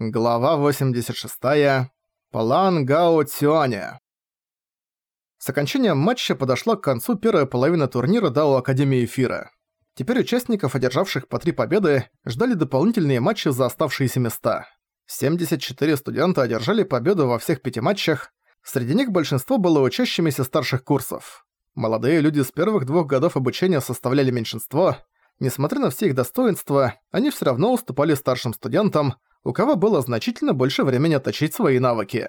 Глава 86. План Гао Цюаня. С окончанием матча подошла к концу первая половина турнира Дао Академии Эфира. Теперь участников, одержавших по три победы, ждали дополнительные матчи за оставшиеся места. 74 студента одержали победу во всех пяти матчах, среди них большинство было учащимися старших курсов. Молодые люди с первых двух годов обучения составляли меньшинство. Несмотря на все их достоинства, они все равно уступали старшим студентам – у кого было значительно больше времени отточить свои навыки.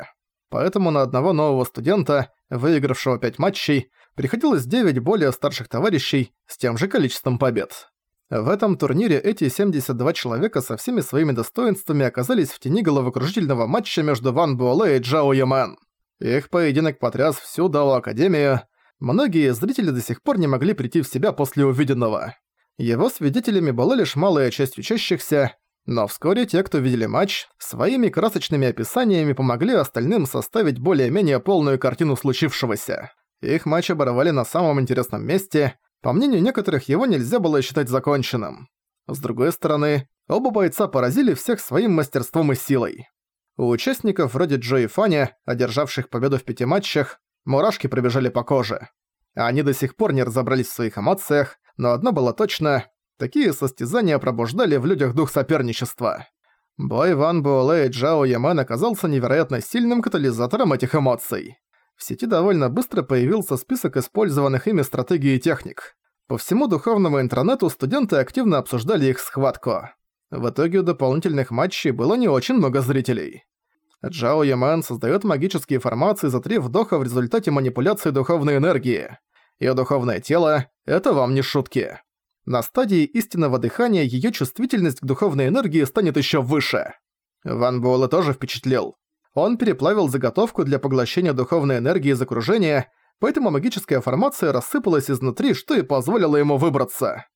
Поэтому на одного нового студента, выигравшего 5 матчей, приходилось 9 более старших товарищей с тем же количеством побед. В этом турнире эти 72 человека со всеми своими достоинствами оказались в тени головокружительного матча между Ван Буэлэ и Джао Ямен. Их поединок потряс всю Дао Академию. Многие зрители до сих пор не могли прийти в себя после увиденного. Его свидетелями была лишь малая часть учащихся, но вскоре те, кто видели матч, своими красочными описаниями помогли остальным составить более-менее полную картину случившегося. Их матч оборвали на самом интересном месте, по мнению некоторых его нельзя было считать законченным. С другой стороны, оба бойца поразили всех своим мастерством и силой. У участников вроде Джо и Фаня, одержавших победу в пяти матчах, мурашки пробежали по коже. Они до сих пор не разобрались в своих эмоциях, но одно было точно Такие состязания пробуждали в людях дух соперничества. Бой Ван Буэлэ и Джао Яман оказался невероятно сильным катализатором этих эмоций. В сети довольно быстро появился список использованных ими стратегий и техник. По всему духовному интернету студенты активно обсуждали их схватку. В итоге у дополнительных матчей было не очень много зрителей. Джао Яман создает магические формации за три вдоха в результате манипуляции духовной энергии. Её духовное тело — это вам не шутки. На стадии истинного дыхания ее чувствительность к духовной энергии станет еще выше. Ван Буэлэ тоже впечатлил. Он переплавил заготовку для поглощения духовной энергии из окружения, поэтому магическая формация рассыпалась изнутри, что и позволило ему выбраться.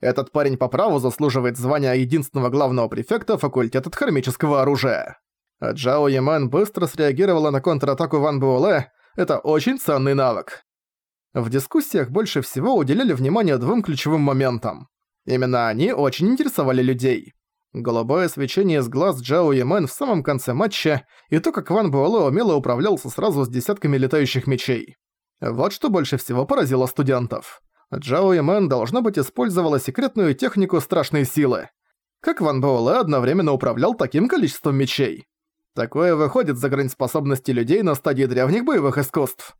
Этот парень по праву заслуживает звания единственного главного префекта факультета хромического оружия. А Чжао Ямэн быстро среагировала на контратаку Ван Баолэ, это очень ценный навык. В дискуссиях больше всего уделяли внимание двум ключевым моментам. Именно они очень интересовали людей. Голубое свечение из глаз Чжао Ямэн в самом конце матча и то, как Ван Баолэ умело управлялся сразу с десятками летающих мечей. Вот что больше всего поразило студентов. Чжао Ямэн, должно быть, использовала секретную технику страшной силы. Как Ван Буэлэ одновременно управлял таким количеством мечей? Такое выходит за грань способности людей на стадии древних боевых искусств.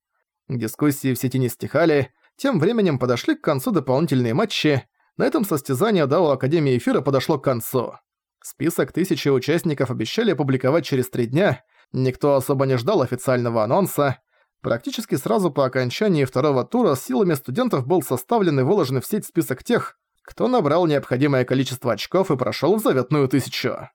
Дискуссии в сети не стихали, тем временем подошли к концу дополнительные матчи, на этом состязание Дао Академии Эфира подошло к концу. Список тысячи участников обещали опубликовать через три дня, никто особо не ждал официального анонса, Практически сразу по окончании второго тура силами студентов был составлен и выложен в сеть список тех, кто набрал необходимое количество очков и прошел в заветную тысячу.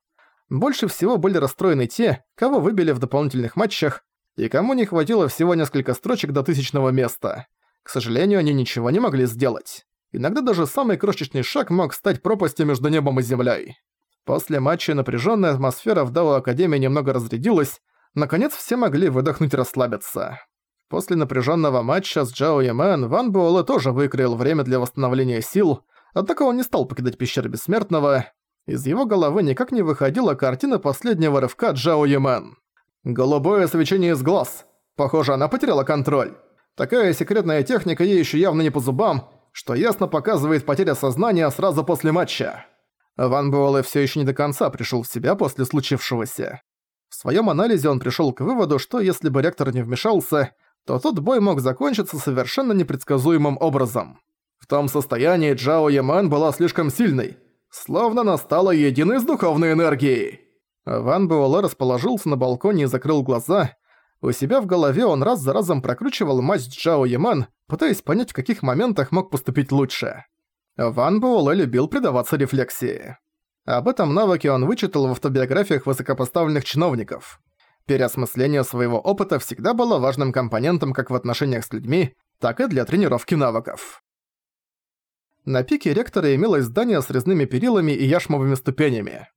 Больше всего были расстроены те, кого выбили в дополнительных матчах, и кому не хватило всего несколько строчек до тысячного места. К сожалению, они ничего не могли сделать. Иногда даже самый крошечный шаг мог стать пропастью между небом и землей. После матча напряженная атмосфера в Дао Академии немного разрядилась, наконец все могли выдохнуть и расслабиться. После напряженного матча с Джао Ямен Ван Буэлэ тоже выкроил время для восстановления сил, однако он не стал покидать пещеру Бессмертного, из его головы никак не выходила картина последнего рывка Джао Ямен. Голубое свечение из глаз. Похоже, она потеряла контроль. Такая секретная техника ей еще явно не по зубам, что ясно показывает потеря сознания сразу после матча. Ван Буэлэ все еще не до конца пришел в себя после случившегося. В своем анализе он пришел к выводу, что если бы ректор не вмешался, то тот бой мог закончиться совершенно непредсказуемым образом. В том состоянии Джао Яман была слишком сильной, словно она стала единой с духовной энергией. Ван Буэлэ расположился на балконе и закрыл глаза. У себя в голове он раз за разом прокручивал мазь Джао Яман, пытаясь понять, в каких моментах мог поступить лучше. Ван Буэлэ любил предаваться рефлексии. Об этом навыке он вычитал в автобиографиях высокопоставленных чиновников. Переосмысление своего опыта всегда было важным компонентом как в отношениях с людьми, так и для тренировки навыков. На пике ректора имелось здание с резными перилами и яшмовыми ступенями.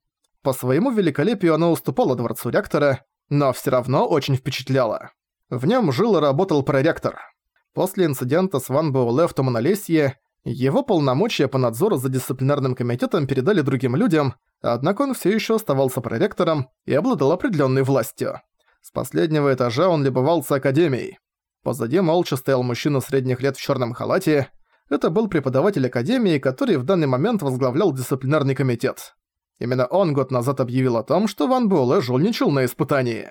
По своему великолепию она уступала дворцу ректора, но все равно очень впечатляла. В нем жил и работал проректор. После инцидента с Ван Боуле в Туманолесье его полномочия по надзору за дисциплинарным комитетом передали другим людям, однако он все еще оставался проректором и обладал определенной властью. С последнего этажа он любовался академией. Позади молча стоял мужчина средних лет в черном халате. Это был преподаватель академии, который в данный момент возглавлял дисциплинарный комитет. Именно он год назад объявил о том, что Ван Буэлэ жульничал на испытании.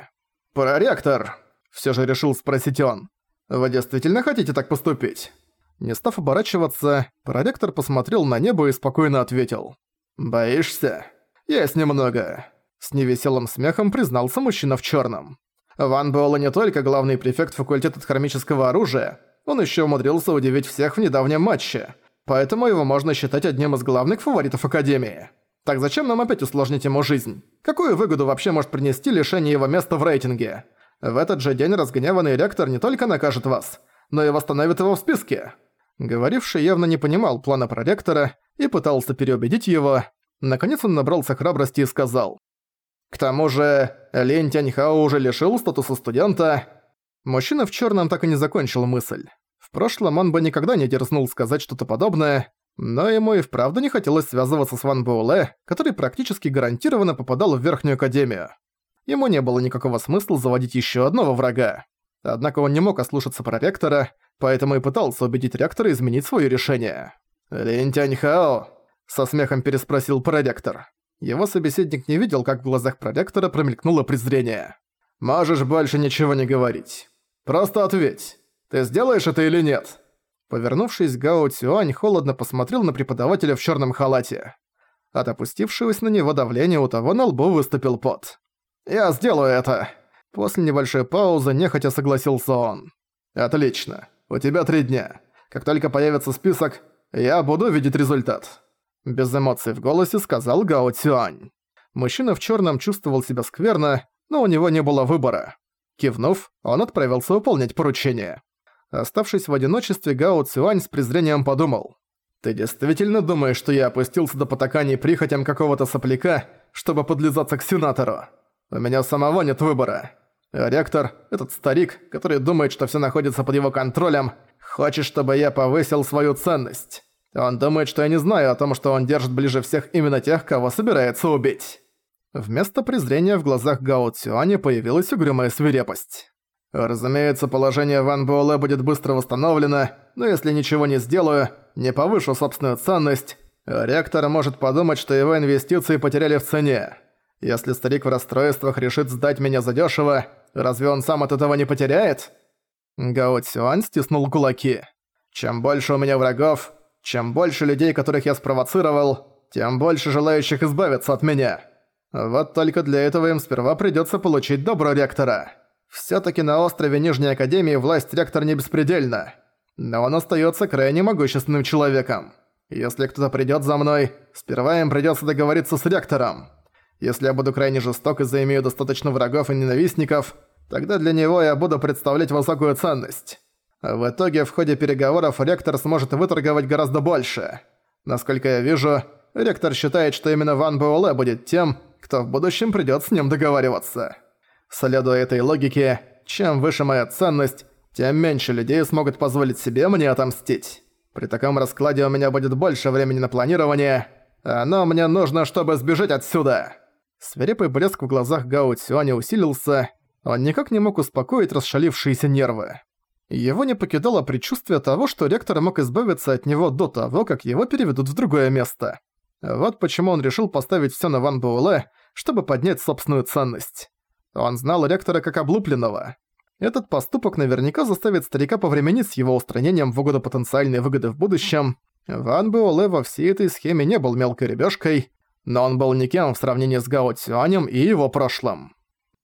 «Проректор!» – Все же решил спросить он. «Вы действительно хотите так поступить?» Не став оборачиваться, проректор посмотрел на небо и спокойно ответил. «Боишься?» «Есть немного», — с невеселым смехом признался мужчина в черном. Ван Буэлла не только главный префект факультета хромического оружия, он еще умудрился удивить всех в недавнем матче, поэтому его можно считать одним из главных фаворитов Академии. Так зачем нам опять усложнить ему жизнь? Какую выгоду вообще может принести лишение его места в рейтинге? В этот же день разгневанный ректор не только накажет вас, но и восстановит его в списке». Говоривший явно не понимал плана проректора и пытался переубедить его. Наконец он набрался храбрости и сказал. «К тому же, Лень Тяньхао уже лишил статуса студента». Мужчина в черном так и не закончил мысль. В прошлом он бы никогда не дерзнул сказать что-то подобное, но ему и вправду не хотелось связываться с Ван Буэлэ, который практически гарантированно попадал в Верхнюю Академию. Ему не было никакого смысла заводить еще одного врага. Однако он не мог ослушаться проректора, поэтому и пытался убедить ректора изменить свое решение. «Лин Тяньхао?» – со смехом переспросил проректор. Его собеседник не видел, как в глазах проректора промелькнуло презрение. «Можешь больше ничего не говорить. Просто ответь, ты сделаешь это или нет?» Повернувшись, Гао Цюань холодно посмотрел на преподавателя в черном халате. От опустившегося на него давления у того на лбу выступил пот. «Я сделаю это!» После небольшой паузы нехотя согласился он. «Отлично. У тебя три дня. Как только появится список, я буду видеть результат». Без эмоций в голосе сказал Гао Цюань. Мужчина в черном чувствовал себя скверно, но у него не было выбора. Кивнув, он отправился выполнять поручение. Оставшись в одиночестве, Гао Цюань с презрением подумал. «Ты действительно думаешь, что я опустился до потаканий прихотям какого-то сопляка, чтобы подлизаться к сенатору? У меня самого нет выбора. Ректор, этот старик, который думает, что все находится под его контролем, хочет, чтобы я повысил свою ценность. Он думает, что я не знаю о том, что он держит ближе всех именно тех, кого собирается убить». Вместо презрения в глазах Гао Цюаня появилась угрюмая свирепость. Разумеется, положение Ван Буэлэ будет быстро восстановлено, но если ничего не сделаю, не повышу собственную ценность, ректор может подумать, что его инвестиции потеряли в цене. Если старик в расстройствах решит сдать меня задешево, разве он сам от этого не потеряет? Гао Цюань стиснул кулаки. Чем больше у меня врагов, чем больше людей, которых я спровоцировал, тем больше желающих избавиться от меня. Вот только для этого им сперва придется получить добро ректора. Всё-таки на острове Нижней Академии власть ректор не беспредельна. Но он остаётся крайне могущественным человеком. Если кто-то придёт за мной, сперва им придётся договориться с ректором. Если я буду крайне жесток и заимею достаточно врагов и ненавистников, тогда для него я буду представлять высокую ценность. В итоге в ходе переговоров ректор сможет выторговать гораздо больше. Насколько я вижу, ректор считает, что именно Ван Буэлэ будет тем, кто в будущем придёт с ним договариваться. Следуя этой логике, чем выше моя ценность, тем меньше людей смогут позволить себе мне отомстить. При таком раскладе у меня будет больше времени на планирование, а но мне нужно, чтобы сбежать отсюда!» Свирепый блеск в глазах Гао Цюаня усилился, он никак не мог успокоить расшалившиеся нервы. Его не покидало предчувствие того, что ректор мог избавиться от него до того, как его переведут в другое место. Вот почему он решил поставить все на Ван Буэлэ, чтобы поднять собственную ценность. Он знал ректора как облупленного. Этот поступок наверняка заставит старика повременить с его устранением в угоду потенциальной выгоды в будущем. Ван Буэлэ во всей этой схеме не был мелкой ребёшкой, но он был никем в сравнении с Гао Цюанем и его прошлым.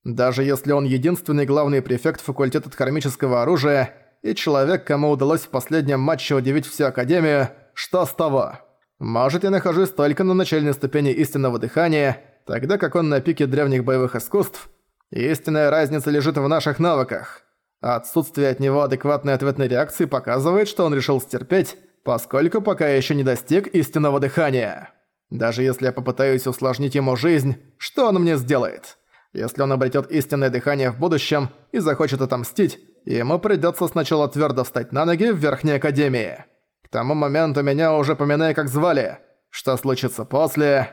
Даже если он единственный главный префект факультета кармического оружия и человек, кому удалось в последнем матче удивить всю Академию, что с того? Может, я нахожусь только на начальной ступени истинного дыхания, тогда как он на пике древних боевых искусств, Истинная разница лежит в наших навыках. А отсутствие от него адекватной ответной реакции показывает, что он решил стерпеть, поскольку пока я еще не достиг истинного дыхания. Даже если я попытаюсь усложнить ему жизнь, что он мне сделает? Если он обретет истинное дыхание в будущем и захочет отомстить, ему придется сначала твердо встать на ноги в Верхней Академии. К тому моменту меня уже поминая как звали. Что случится после...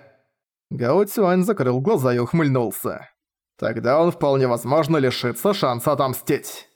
Гао Цюань закрыл глаза и ухмыльнулся. Тогда он вполне возможно лишится шанса отомстить.